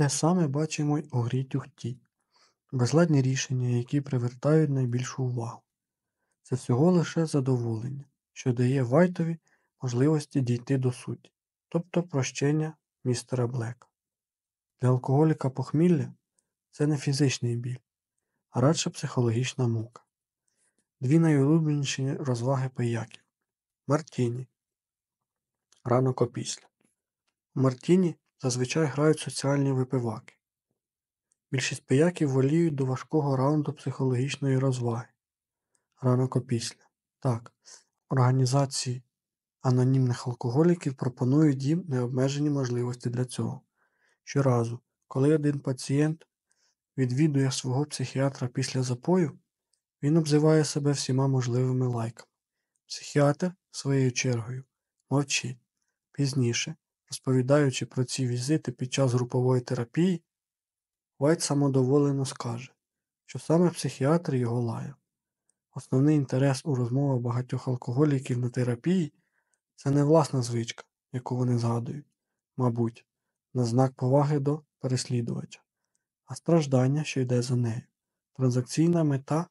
Те саме бачимо й у грі тюхті. Безладні рішення, які привертають найбільшу увагу. Це всього лише задоволення, що дає Вайтові можливості дійти до суті, тобто прощення містера Блека. Для алкоголіка похмілля це не фізичний біль, а радше психологічна мука. Дві найулюбленіші розваги пияків Мартіні. Ранок опісля. Мартіні зазвичай грають соціальні випиваки. Більшість пияків воліють до важкого раунду психологічної розваги. Ранок опісля. Так, організації анонімних алкоголіків пропонують їм необмежені можливості для цього. Щоразу, коли один пацієнт відвідує свого психіатра після запою, він обзиває себе всіма можливими лайками. Психіатр, своєю чергою, мовчить. Пізніше, розповідаючи про ці візити під час групової терапії, Вайт самодоволено скаже, що саме психіатр його лаяв. Основний інтерес у розмовах багатьох алкоголіків на терапії це не власна звичка, яку вони згадують, мабуть, на знак поваги до переслідувача, а страждання, що йде за нею, транзакційна мета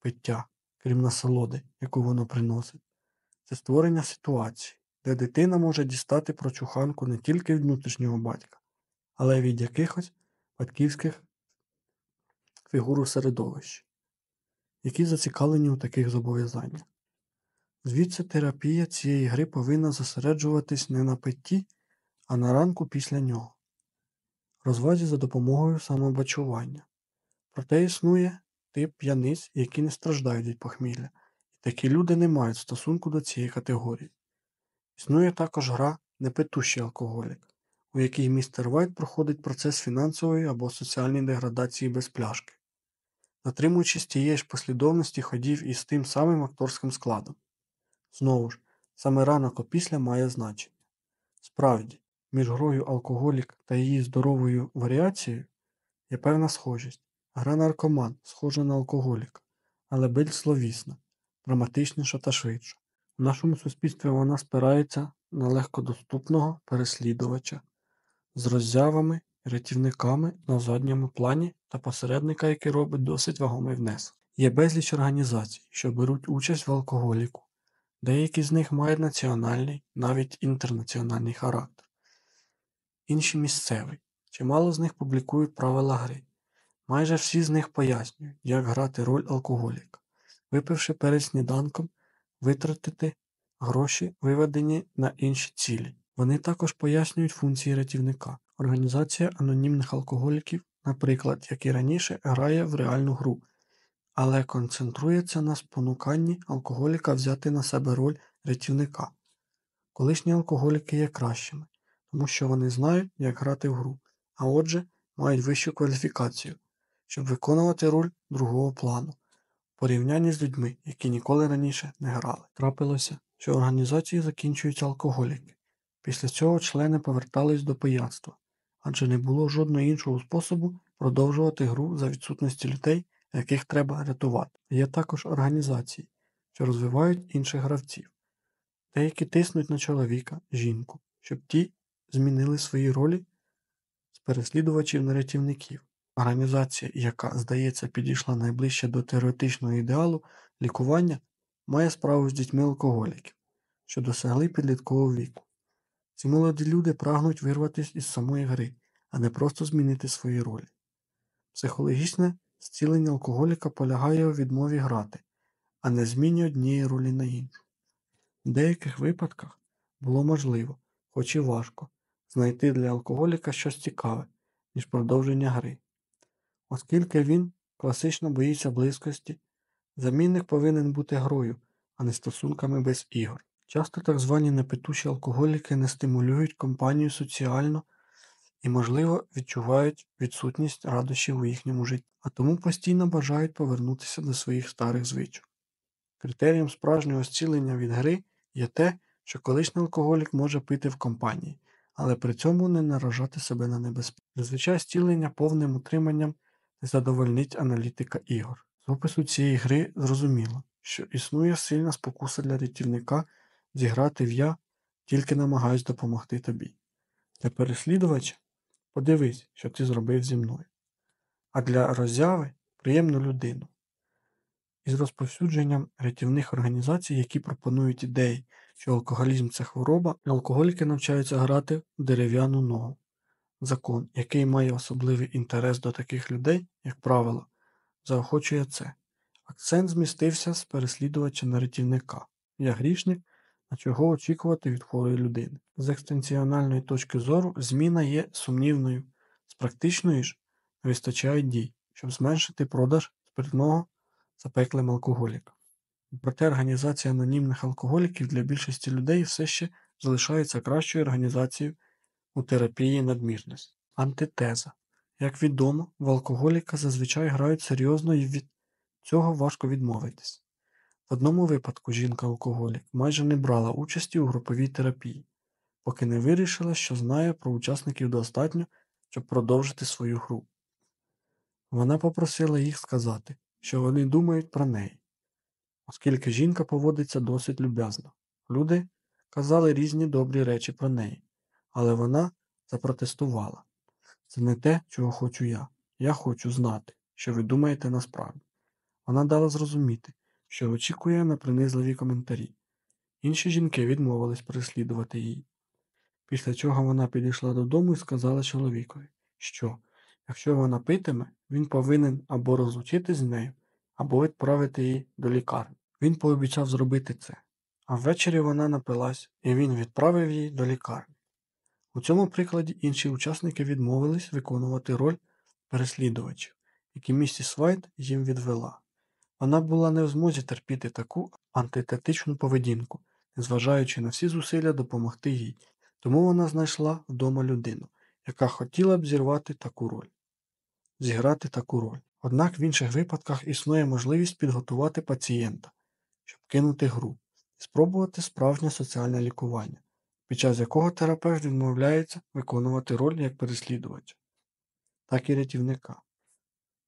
пиття, крім насолоди, яку воно приносить, це створення ситуації, де дитина може дістати прочуханку не тільки від внутрішнього батька, але й від якихось батьківських фігур у середовищі, які зацікавлені у таких зобов'язаннях. Звідси терапія цієї гри повинна зосереджуватись не на питті, а на ранку після нього, розвазі за допомогою самобичування. Проте існує тип п'яниць, які не страждають від похмілля, і такі люди не мають стосунку до цієї категорії. Існує також гра непитущий алкоголік, у якій містер Вайт проходить процес фінансової або соціальної деградації без пляшки, дотримуючись тієї ж послідовності ходів із тим самим акторським складом. Знову ж, саме ранок опісля має значення. Справді, між грою алкоголік та її здоровою варіацією є певна схожість. Гра наркоман схожа на алкоголіка, але більш словісна, драматичніша та швидша. У нашому суспільстві вона спирається на легкодоступного переслідувача з роззявами рятівниками на задньому плані та посередника, який робить досить вагомий внесок. Є безліч організацій, що беруть участь в алкоголіку. Деякі з них мають національний, навіть інтернаціональний характер, інші місцевий. Чимало з них публікують правила гри. Майже всі з них пояснюють, як грати роль алкоголіка, випивши перед сніданком, витратити гроші, виведені на інші цілі. Вони також пояснюють функції рятівника. Організація анонімних алкоголіків, наприклад, як і раніше, грає в реальну гру, але концентрується на спонуканні алкоголіка взяти на себе роль рятівника. Колишні алкоголіки є кращими, тому що вони знають, як грати в гру, а отже, мають вищу кваліфікацію, щоб виконувати роль другого плану, порівнянні з людьми, які ніколи раніше не грали. Трапилося, що організації закінчуються алкоголіки. Після цього члени повертались до пияцтва, адже не було жодного іншого способу продовжувати гру за відсутності людей, яких треба рятувати. Є також організації, що розвивають інших гравців. Деякі тиснуть на чоловіка, жінку, щоб ті змінили свої ролі з переслідувачів на рятівників. Організація, яка, здається, підійшла найближче до теоретичного ідеалу лікування, має справу з дітьми алкоголіків, що досягли підліткового віку. Ці молоді люди прагнуть вирватися із самої гри, а не просто змінити свої ролі. Психологічне зцілення алкоголіка полягає у відмові грати, а не зміні однієї ролі на іншу. В деяких випадках було можливо, хоч і важко, знайти для алкоголіка щось цікаве, ніж продовження гри. Оскільки він класично боїться близькості, замінник повинен бути грою, а не стосунками без ігор. Часто так звані непитуші алкоголіки не стимулюють компанію соціально і, можливо, відчувають відсутність радощів у їхньому житті, а тому постійно бажають повернутися до своїх старих звичок. Критерієм справжнього зцілення від гри є те, що колишній алкоголік може пити в компанії, але при цьому не наражати себе на небезпеку. Зазвичай зцілення повним утриманням задовольнить аналітика ігор. З опису цієї гри зрозуміло, що існує сильна спокуса для рятівника зіграти в я, тільки намагаюсь допомогти тобі. Для переслідувача Подивись, що ти зробив зі мною. А для роззяви приємну людину. Із розповсюдженням рятівних організацій, які пропонують ідеї, що алкоголізм це хвороба, алкоголіки навчаються грати в дерев'яну ногу. Закон, який має особливий інтерес до таких людей, як правило, заохочує це. Акцент змістився з переслідувача на рятівника. Я грішник, а чого очікувати від хворої людини. З екстенціональної точки зору зміна є сумнівною, з практичної ж вистачає дій, щоб зменшити продаж спиртного запеклим алкоголікам. Проте організація анонімних алкоголіків для більшості людей все ще залишається кращою організацією у терапії надмірності. Антитеза. Як відомо, в алкоголіка зазвичай грають серйозно і від цього важко відмовитись. В одному випадку жінка-алкоголік майже не брала участі у груповій терапії, поки не вирішила, що знає про учасників достатньо, щоб продовжити свою гру. Вона попросила їх сказати, що вони думають про неї, оскільки жінка поводиться досить люб'язно. Люди казали різні добрі речі про неї, але вона запротестувала. Це не те, чого хочу я. Я хочу знати, що ви думаєте насправді. Вона дала зрозуміти, що очікує на принизливі коментарі. Інші жінки відмовились переслідувати її. Після чого вона підійшла додому і сказала чоловікові, що, якщо вона питиме, він повинен або розлучитись з нею, або відправити її до лікарні. Він пообіцяв зробити це, а ввечері вона напилась, і він відправив її до лікарні. У цьому прикладі інші учасники відмовились виконувати роль переслідувачів, які місіс Вайт їм відвела. Вона була не в змозі терпіти таку антитетичну поведінку, незважаючи на всі зусилля допомогти їй, тому вона знайшла вдома людину, яка хотіла б зірвати таку роль, зіграти таку роль. Однак в інших випадках існує можливість підготувати пацієнта, щоб кинути гру спробувати справжнє соціальне лікування, під час якого терапевт відмовляється виконувати роль як переслідувача, так і рятівника.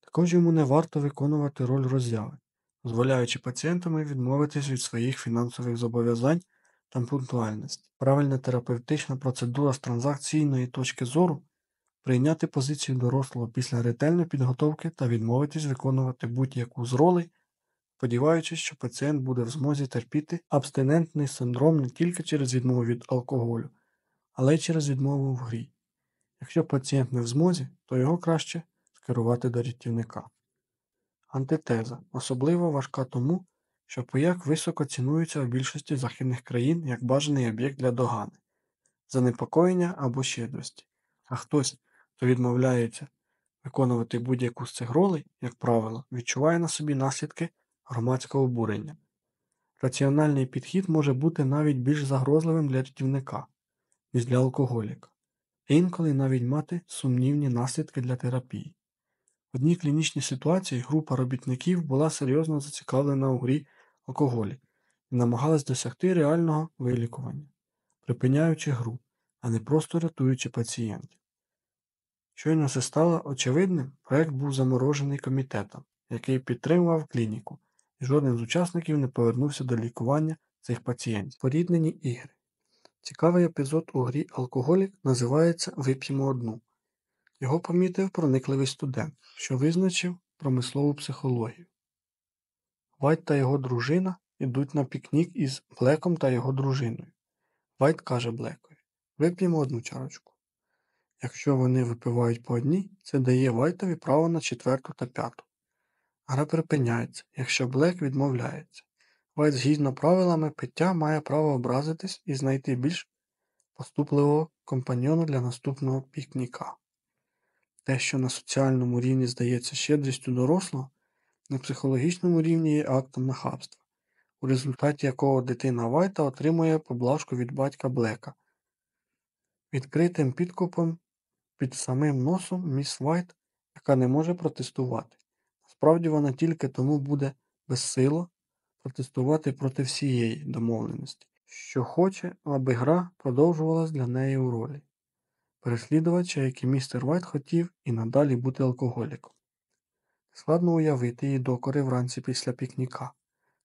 Також йому не варто виконувати роль роззяви, дозволяючи пацієнтам відмовитись від своїх фінансових зобов'язань та пунктуальності. Правильна терапевтична процедура з транзакційної точки зору прийняти позицію дорослого після ретельної підготовки та відмовитись виконувати будь-яку з ролей, сподіваючись, що пацієнт буде в змозі терпіти абстинентний синдром не тільки через відмову від алкоголю, але й через відмову в грі. Якщо пацієнт не в змозі, то його краще скерувати до рятівника. Антитеза особливо важка тому, що пояк високо цінується в більшості західних країн як бажаний об'єкт для догани, занепокоєння або щедрості, а хтось, хто відмовляється виконувати будь-яку з цих ролей, як правило, відчуває на собі наслідки громадського обурення. Раціональний підхід може бути навіть більш загрозливим для рятівника, ніж для алкоголіка, інколи навіть мати сумнівні наслідки для терапії. В одній клінічній ситуації група робітників була серйозно зацікавлена у грі алкоголі і намагалась досягти реального вилікування, припиняючи гру, а не просто рятуючи пацієнтів. Щойно це стало очевидним, проект був заморожений комітетом, який підтримував клініку, жоден з учасників не повернувся до лікування цих пацієнтів. Поріднені ігри. Цікавий епізод у грі Алкоголік називається Вип'ємо одну. Його помітив проникливий студент, що визначив промислову психологію. Вайт та його дружина йдуть на пікнік із Блеком та його дружиною. Вайт каже Блекові Вип'ємо одну чарочку. Якщо вони випивають по одній, це дає Вайтові право на четверту та п'яту. Гра припиняється, якщо Блек відмовляється. Вайт згідно правилами пиття має право образитись і знайти більш поступливого компаньйона для наступного пікніка. Те, що на соціальному рівні здається щедрістю дорослого, на психологічному рівні є актом нахабства, у результаті якого дитина Вайта отримує поблажку від батька Блека. Відкритим підкупом під самим носом місіс Вайт, яка не може протестувати. Насправді вона тільки тому буде безсило протестувати проти всієї домовленості, що хоче, аби гра продовжувалась для неї у ролі переслідувача, як і містер Вайт хотів і надалі бути алкоголіком. Складно уявити її докори вранці після пікніка.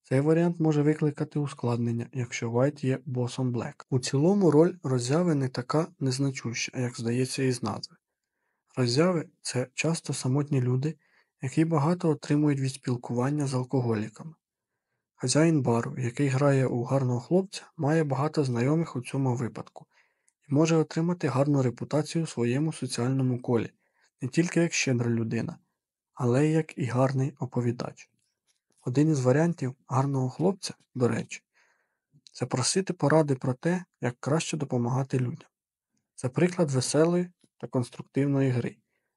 Цей варіант може викликати ускладнення, якщо Вайт є босом Блека. У цілому роль роззяви не така незначуща, як здається із назви. Роззяви це часто самотні люди, які багато отримують від спілкування з алкоголіками. Хазяїн бару, який грає у гарного хлопця, має багато знайомих у цьому випадку і може отримати гарну репутацію у своєму соціальному колі, не тільки як щедра людина, але й як і гарний оповідач. Один із варіантів гарного хлопця, до речі, це просити поради про те, як краще допомагати людям. Це приклад веселої та конструктивної гри,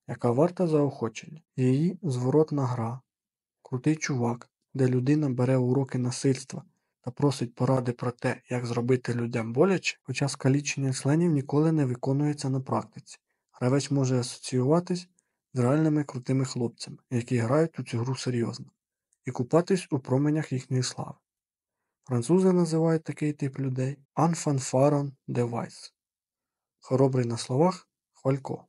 яка варта заохочення. Її зворотна гра, крутий чувак, де людина бере уроки насильства та просить поради про те, як зробити людям боляче, хоча скалічення членів ніколи не виконується на практиці. Гравець може асоціюватись з реальними крутими хлопцями, які грають у цю гру серйозно, і купатись у променях їхньої слави. Французи називають такий тип людей «анфанфарон девайс» Хоробрий на словах Хвалько.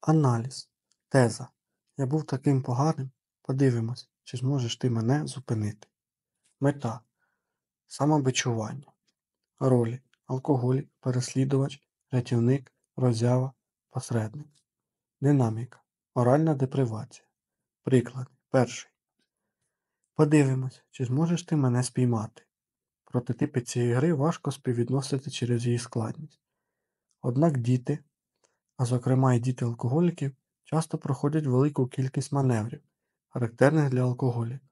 Аналіз. Теза. Я був таким поганим. Подивимось, чи зможеш ти мене зупинити. Мета. Самобичування. Ролі. Алкоголік, переслідувач, рятівник, роззява, посередник. Динаміка. Оральна депривація. Приклад. Перший. Подивимось, чи зможеш ти мене спіймати. Прототипи цієї гри важко співвідносити через її складність. Однак діти, а зокрема і діти алкоголіків, часто проходять велику кількість маневрів, характерних для алкоголіка.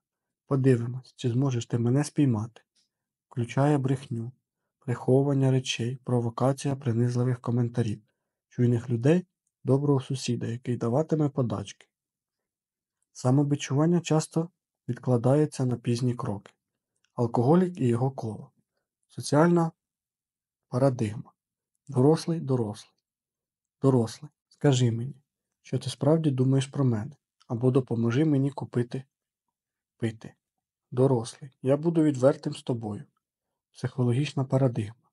Подивимось, чи зможеш ти мене спіймати. Включає брехню, приховування речей, провокація принизливих коментарів, чуйних людей, доброго сусіда, який даватиме подачки. Самобичування часто відкладається на пізні кроки. Алкоголік і його коло. Соціальна парадигма. Дорослий дорослий. Дорослий. Скажи мені, що ти справді думаєш про мене, або допоможи мені купити пити. Дорослий. Я буду відвертим з тобою. Психологічна парадигма.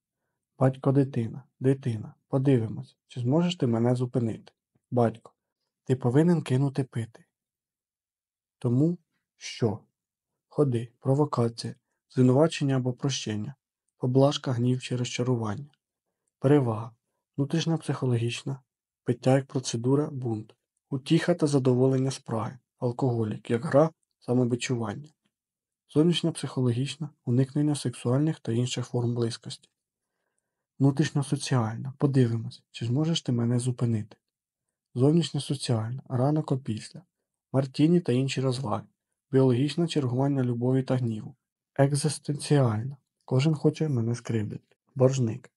Батько дитина. Дитина. Подивимось, чи зможеш ти мене зупинити. Батько. Ти повинен кинути пити. Тому що? Ходи, провокація, звинувачення або прощення, поблажка, гнів чи розчарування. Перевага. Внутрішня психологічна, пиття як процедура, бунт, утіха та задоволення спраги, алкоголік, як гра, самобичування. Зовнішня психологічна, уникнення сексуальних та інших форм близькості. Внутрішньо соціальна. Подивимось, чи зможеш ти мене зупинити. Зовнішньо соціальна, ранок опісля, мартіні та інші розваги, біологічне чергування любові та гніву. Екзистенціальна. Кожен хоче мене скривдити. Боржник.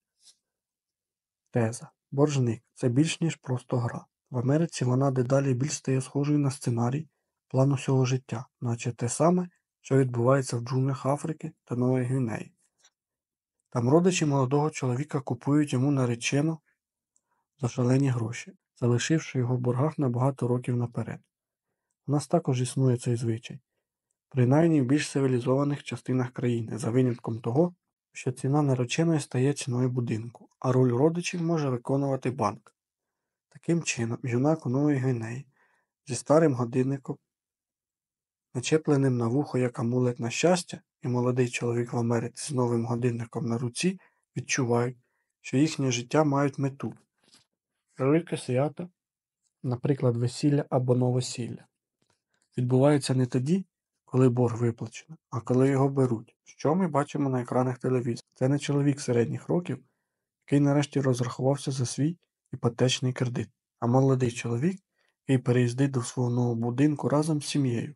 Теза. Боржник це більш ніж просто гра. В Америці вона дедалі більш стає схожою на сценарій плану всього життя, наче те саме, що відбувається в джунглях Африки та Нової Гвінеї. Там родичі молодого чоловіка купують йому наречену за шалені гроші, залишивши його в боргах на багато років наперед. У нас також існує цей звичай, принаймні в більш цивілізованих частинах країни, за винятком того, що ціна нареченої стає ціною будинку, а роль родичів може виконувати банк. Таким чином, юнак у Новій Гвінеї зі старим годинником, начепленим на вухо як амулет на щастя, і молодий чоловік в Америці з новим годинником на руці відчувають, що їхнє життя мають мету. Велике свято, наприклад, весілля або новосілля, відбувається не тоді, коли борг виплачено, а коли його беруть. Що ми бачимо на екранах телевізора? Це не чоловік середніх років, який нарешті розрахувався за свій іпотечний кредит, а молодий чоловік, який переїздить до свого нового будинку разом з сім'єю,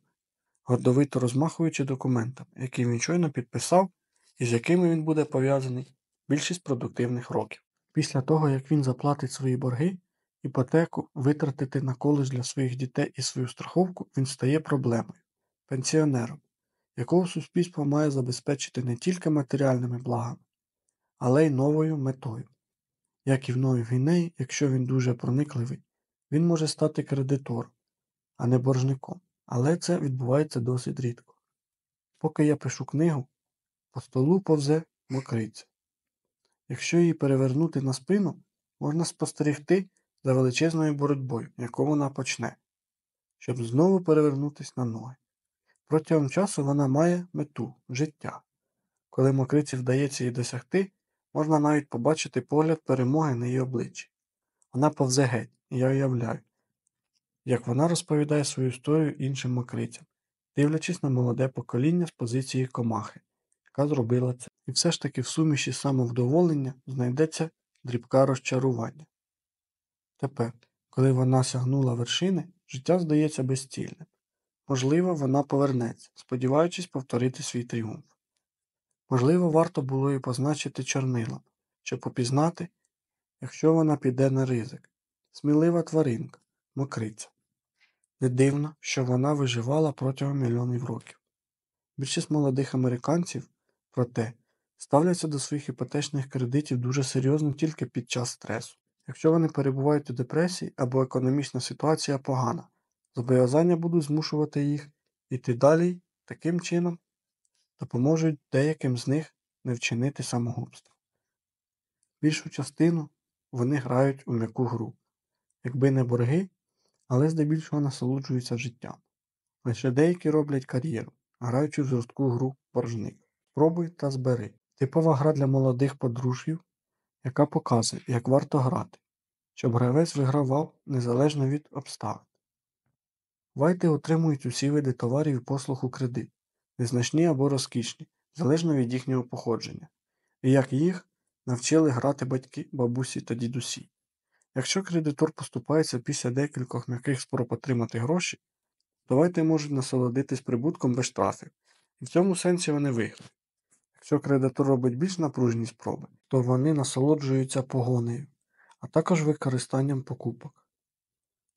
гордовито розмахуючи документами, які він щойно підписав і з якими він буде пов'язаний більшість продуктивних років. Після того, як він заплатить свої борги, іпотеку витратити на коледж для своїх дітей і свою страховку, він стає проблемою пенсіонером, якого суспільство має забезпечити не тільки матеріальними благами, але й новою метою. Як і в Новій Гвінеї, якщо він дуже проникливий, він може стати кредитором, а не боржником. Але це відбувається досить рідко. Поки я пишу книгу, по столу повзе мокриця. Якщо її перевернути на спину, можна спостерігти за величезною боротьбою, яку вона почне, щоб знову перевернутися на ноги. Протягом часу вона має мету життя. Коли мокриці вдається її досягти, можна навіть побачити погляд перемоги на її обличчі. Вона повзе геть, і я уявляю, як вона розповідає свою історію іншим мокрицям, дивлячись на молоде покоління з позиції комахи, яка зробила це. І все ж таки в суміші самовдоволення знайдеться дрібка розчарування. Тепер, коли вона сягнула вершини, життя здається безцільним. Можливо, вона повернеться, сподіваючись повторити свій тріумф. Можливо, варто було її позначити чорнилом, щоб попізнати, якщо вона піде на ризик. Смілива тваринка, мокриця. Не дивно, що вона виживала протягом мільйонів років. Більшість молодих американців, проте, ставляться до своїх іпотечних кредитів дуже серйозно тільки під час стресу. Якщо вони перебувають у депресії або економічна ситуація погана, зобов'язання будуть змушувати їх йти далі таким чином допоможуть деяким з них не вчинити самогубство. Більшу частину вони грають у м'яку гру, якби не борги, але здебільшого насолоджуються життям. Лише деякі роблять кар'єру, граючи в жорстку гру боржник. Спробуй та збери. Типова гра для молодих подружжів, яка показує, як варто грати, щоб гравець вигравав незалежно від обставин. Вайти отримують усі види товарів і послуг у кредит, незначні або розкішні, залежно від їхнього походження, і як їх навчили грати батьки, бабусі та дідусі. Якщо кредитор поступається після декількох м'яких спроб отримати гроші, то вайти можуть насолодитись прибутком без штрафів, і в цьому сенсі вони виграють. Якщо кредитор робить більш напружені спроби, то вони насолоджуються погонею, а також використанням покупок.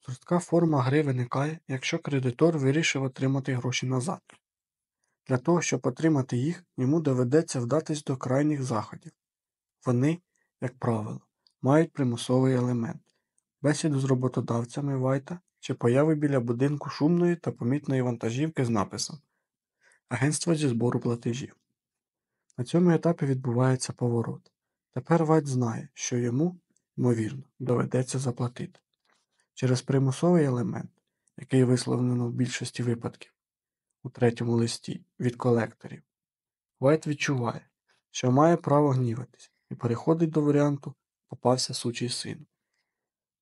Жорстка форма гри виникає, якщо кредитор вирішив отримати гроші назад. Для того, щоб отримати їх, йому доведеться вдатись до крайніх заходів. Вони, як правило, мають примусовий елемент бесіду з роботодавцями Вайта чи появи біля будинку шумної та помітної вантажівки з написом Агентство зі збору платежів. На цьому етапі відбувається поворот. Тепер Вайт знає, що йому, ймовірно, доведеться заплатити. Через примусовий елемент, який висловлено в більшості випадків, у третьому листі від колекторів, Вайт відчуває, що має право гніватись і переходить до варіанту попався сучий сину.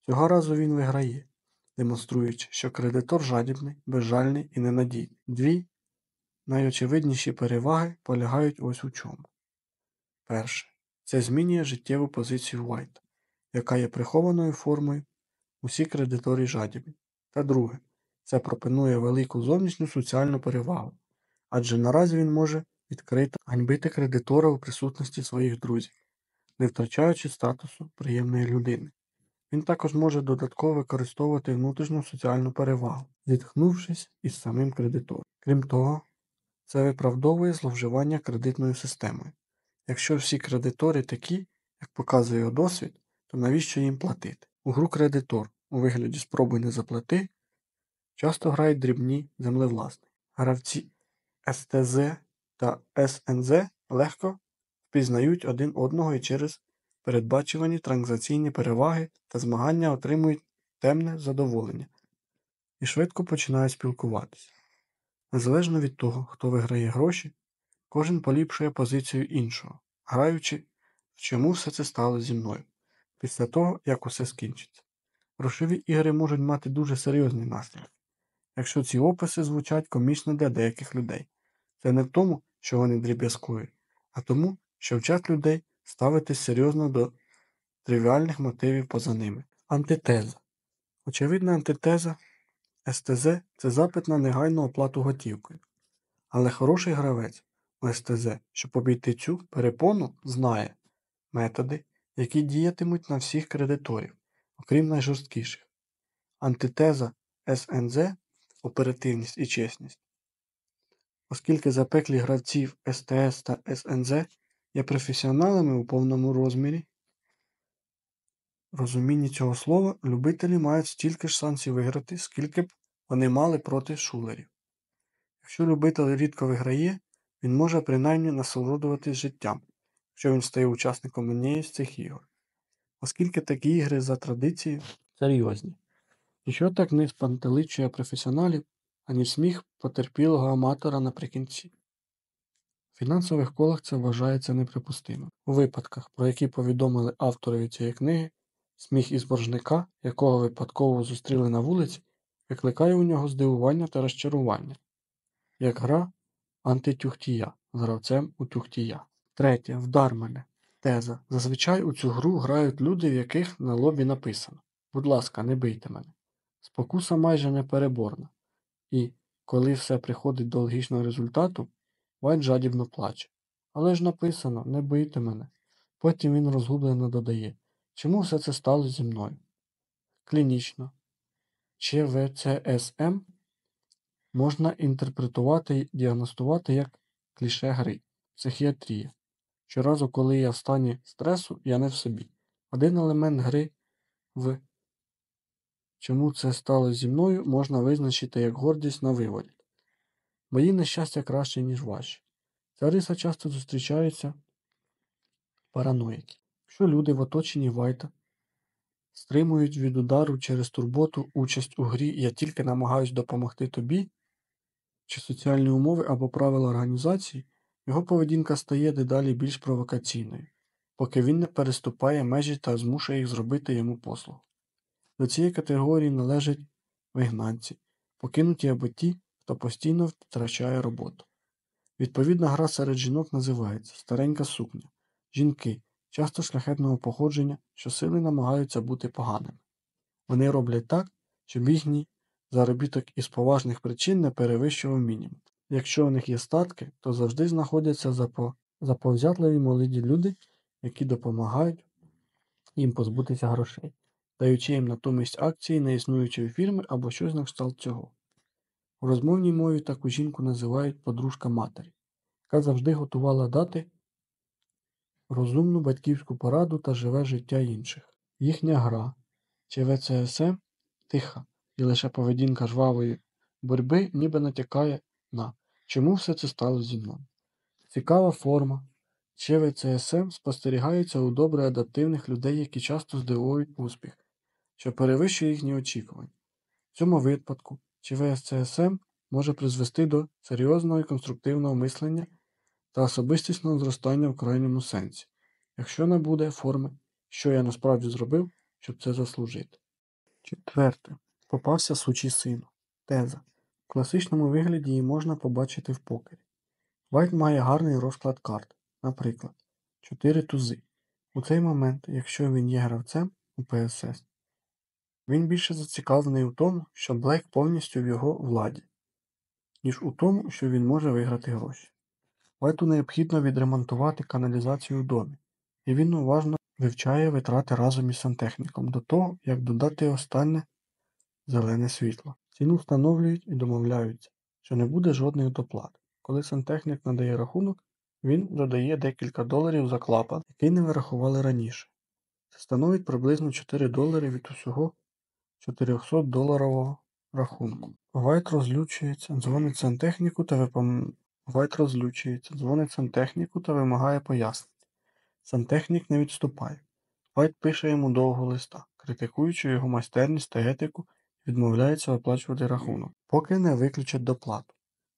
Цього разу він виграє, демонструючи, що кредитор жадібний, безжальний і ненадійний. Дві найочевидніші переваги полягають ось у чому. Перше, це змінює життєву позицію Вайта, яка є прихованою формою усі кредиторі жадібні. Та друге, це пропонує велику зовнішню соціальну перевагу, адже наразі він може відкрито ганьбити кредитора у присутності своїх друзів, не втрачаючи статусу приємної людини. Він також може додатково використовувати внутрішню соціальну перевагу, зіткнувшись із самим кредитором. Крім того, це виправдовує зловживання кредитною системою. Якщо всі кредитори такі, як показує його досвід, то навіщо їм платити? У гру кредитор у вигляді спробуй не заплати часто грають дрібні землевласники. Гравці СТЗ та СНЗ легко впізнають один одного і через передбачувані транзакційні переваги та змагання отримують темне задоволення і швидко починають спілкуватися. Незалежно від того, хто виграє гроші, кожен поліпшує позицію іншого, граючи, в чому все це стало зі мною, після того, як усе скінчиться. Грошові ігри можуть мати дуже серйозні наслідки, якщо ці описи звучать комічно для деяких людей. Це не в тому, що вони дріб'язкові, а тому, що вчать людей ставитись серйозно до тривіальних мотивів поза ними. Антитеза. Очевидна антитеза СТЗ це запит на негайну оплату готівкою. Але хороший гравець у СТЗ, щоб обійти цю перепону, знає методи, які діятимуть на всіх кредиторів, окрім найжорсткіших. Антитеза СНЗ оперативність і чесність. Оскільки запеклі гравців СТС та СНЗ є професіоналами у повному розмірі, розумінні цього слова любителі мають стільки ж шансів виграти, скільки б вони мали проти шулерів. Якщо любитель рідко виграє, він може принаймні насолоджуватись життям, якщо він стає учасником однієї з цих ігор. Оскільки такі ігри за традицією серйозні. Ніщо так не спантеличує професіоналів, ані сміх потерпілого аматора наприкінці. В фінансових колах це вважається неприпустимим. У випадках, про які повідомили авторові цієї книги, Сміх із боржника, якого випадково зустріли на вулиці, викликає у нього здивування та розчарування, як гра антитюхтія з гравцем у тюхтія. Третє. Вдар мене. Теза. Зазвичай у цю гру грають люди, в яких на лобі написано Будь ласка, не бийте мене. Спокуса майже непереборна. І, коли все приходить до логічного результату, Вайт жадібно плаче. Але ж написано не бийте мене. Потім він розгублено додає Чому все це сталося зі мною? Клінічно. ЧВЦСМ можна інтерпретувати і діагностувати як кліше гри, психіатрія. Щоразу, коли я в стані стресу, я не в собі. Один елемент гри в чому це сталося зі мною можна визначити як гордість на виводі. Мої нещастя краще, ніж ваші. Ця риса часто зустрічається параноїки. Якщо люди в оточенні Вайта стримують від удару через турботу участь у грі я тільки намагаюсь допомогти тобі, чи соціальні умови або правила організації, його поведінка стає дедалі більш провокаційною, поки він не переступає межі та змушує їх зробити йому послугу. До цієї категорії належать вигнанці, покинуті або ті, хто постійно втрачає роботу. Відповідна гра серед жінок називається Старенька сукня. Жінки, часто шляхетного походження, щосили намагаються бути поганими. Вони роблять так, щоб їхній заробіток із поважних причин не перевищував мінімум. Якщо у них є статки, то завжди знаходяться запо... заповзятливі молоді люди, які допомагають їм позбутися грошей, даючи їм натомість акції неіснуючої фірми або щось на кшталт цього. У розмовній мові таку жінку називають подружка матері, яка завжди готувала дати розумну батьківську пораду та живе життя інших. Їхня гра чи ВЦСМ тиха, і лише поведінка жвавої боротьби ніби натякає на чому все це сталося зі мною. Цікава форма. ЧВЦСМ спостерігається у добре адаптивних людей, які часто здивують успіх, що перевищує їхні очікування. В цьому випадку ЧВСЦСМ може призвести до серйозного і конструктивного мислення та особистісного зростання в крайньому сенсі, якщо не буде форми, що я насправді зробив, щоб це заслужити. Четверте. Попався сучий сину. Теза. В класичному вигляді її можна побачити в покері. Вайт має гарний розклад карт, наприклад, 4 тузи. У цей момент, якщо він є гравцем у ПСС, він більше зацікавлений у тому, що Блейк повністю в його владі, ніж у тому, що він може виграти гроші. Вайту необхідно відремонтувати каналізацію у домі, і він уважно вивчає витрати разом із сантехніком до того, як додати останнє зелене світло. Ціну встановлюють і домовляються, що не буде жодних доплат. Коли сантехнік надає рахунок, він додає декілька доларів за клапан, який не вирахували раніше. Це становить приблизно 4 долари від усього 400 доларового рахунку. Вайт розлючується, дзвонить сантехніку та випом... Вайт розлючується, дзвонить сантехніку та вимагає пояснень. Сантехнік не відступає. Вайт пише йому довгого листа, критикуючи його майстерність та етику, відмовляється виплачувати рахунок, поки не виключать доплату.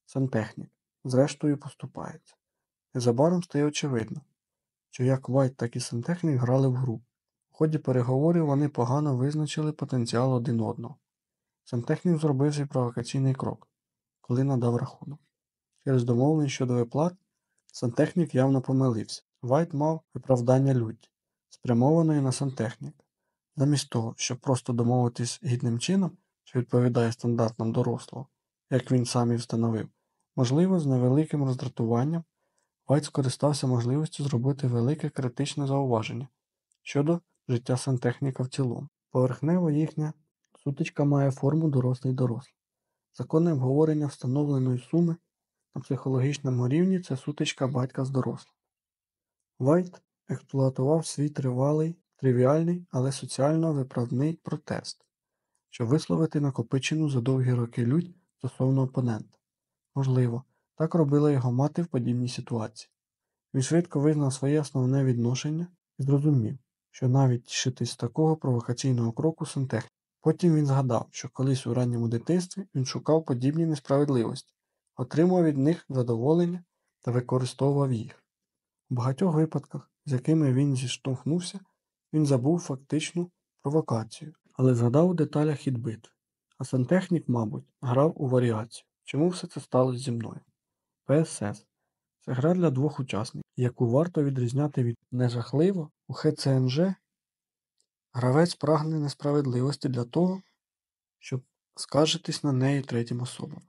Сантехнік, зрештою, поступається. Незабаром стає очевидно, що як Вайт, так і сантехнік грали в гру. У ході переговорів вони погано визначили потенціал один одного. Сантехнік зробив свій провокаційний крок, коли надав рахунок. Через домовлення щодо виплат сантехнік явно помилився. Вайт мав виправдання люті, спрямованої на сантехніка. Замість того, щоб просто домовитись гідним чином, що відповідає стандартам дорослого, як він сам і встановив, можливо, з невеликим роздратуванням Вайт скористався можливістю зробити велике критичне зауваження щодо життя сантехніка в цілому. Поверхнево їхня сутичка має форму дорослий дорослий. Законне обговорення встановленої суми на психологічному рівні це сутичка батька з дорослим. Вайт експлуатував свій тривалий, тривіальний, але соціально виправданий протест, щоб висловити накопичену за довгі роки лють стосовно опонента. Можливо, так робила його мати в подібній ситуації. Він швидко визнав своє основне відношення і зрозумів, що навіть тішитись такого провокаційного кроку сантехніка. Потім він згадав, що колись у ранньому дитинстві він шукав подібні несправедливості, отримував від них задоволення та використовував їх. У багатьох випадках, з якими він зіштовхнувся, він забув фактичну провокацію, але згадав у деталях хід. А сантехнік, мабуть, грав у варіацію. Чому все це сталося зі мною? ПСС це гра для двох учасників, яку варто відрізняти від нежахливо у ХЦНЖ. Гравець прагне несправедливості для того, щоб скаржитись на неї третім особам.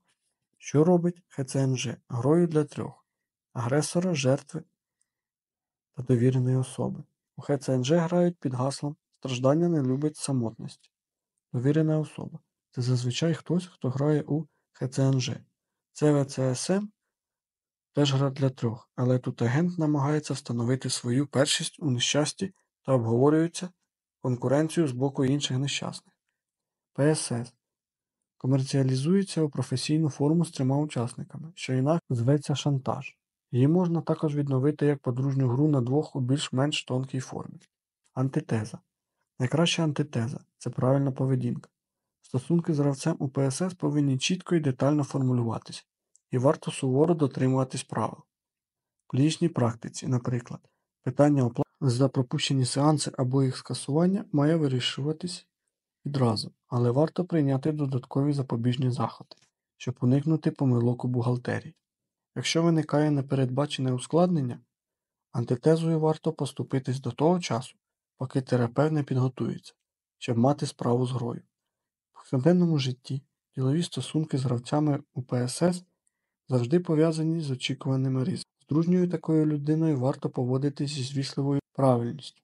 Що робить ХЦНЖ? Грою для трьох агресора, жертви та довіреної особи. У ХЦНЖ грають під гаслом Страждання не любить самотності. Довірена особа. Це зазвичай хтось, хто грає у ХЦНЖ. ЦВЦСМ теж гра для трьох, але тут агент намагається встановити свою першість у нещасті та обговорюється конкуренцію з боку інших нещасних. ПСС комерціалізується у професійну форму з трьома учасниками, що інакше зветься шантаж. Її можна також відновити як подружню гру на двох у більш-менш тонкій формі. Антитеза. Найкраща антитеза це правильна поведінка. Стосунки з гравцем у ПСС повинні чітко і детально формулюватися, і варто суворо дотримуватись правил. В клінічній практиці, наприклад, питання оплати за пропущені сеанси або їх скасування має вирішуватись відразу, але варто прийняти додаткові запобіжні заходи, щоб уникнути помилок у бухгалтерії. Якщо виникає непередбачене ускладнення, антитезою варто поступитись до того часу, поки терапевт не підготується, щоб мати справу з грою. В повсякденному житті ділові стосунки з гравцями у ПСС завжди пов'язані з очікуваними ризиками. З дружньою такою людиною варто поводитись зі звісливою правильністю,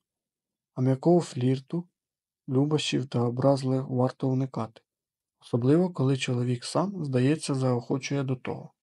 а м'якого флірту, любощів та образливих варто уникати, особливо коли чоловік сам, здається, заохочує до того.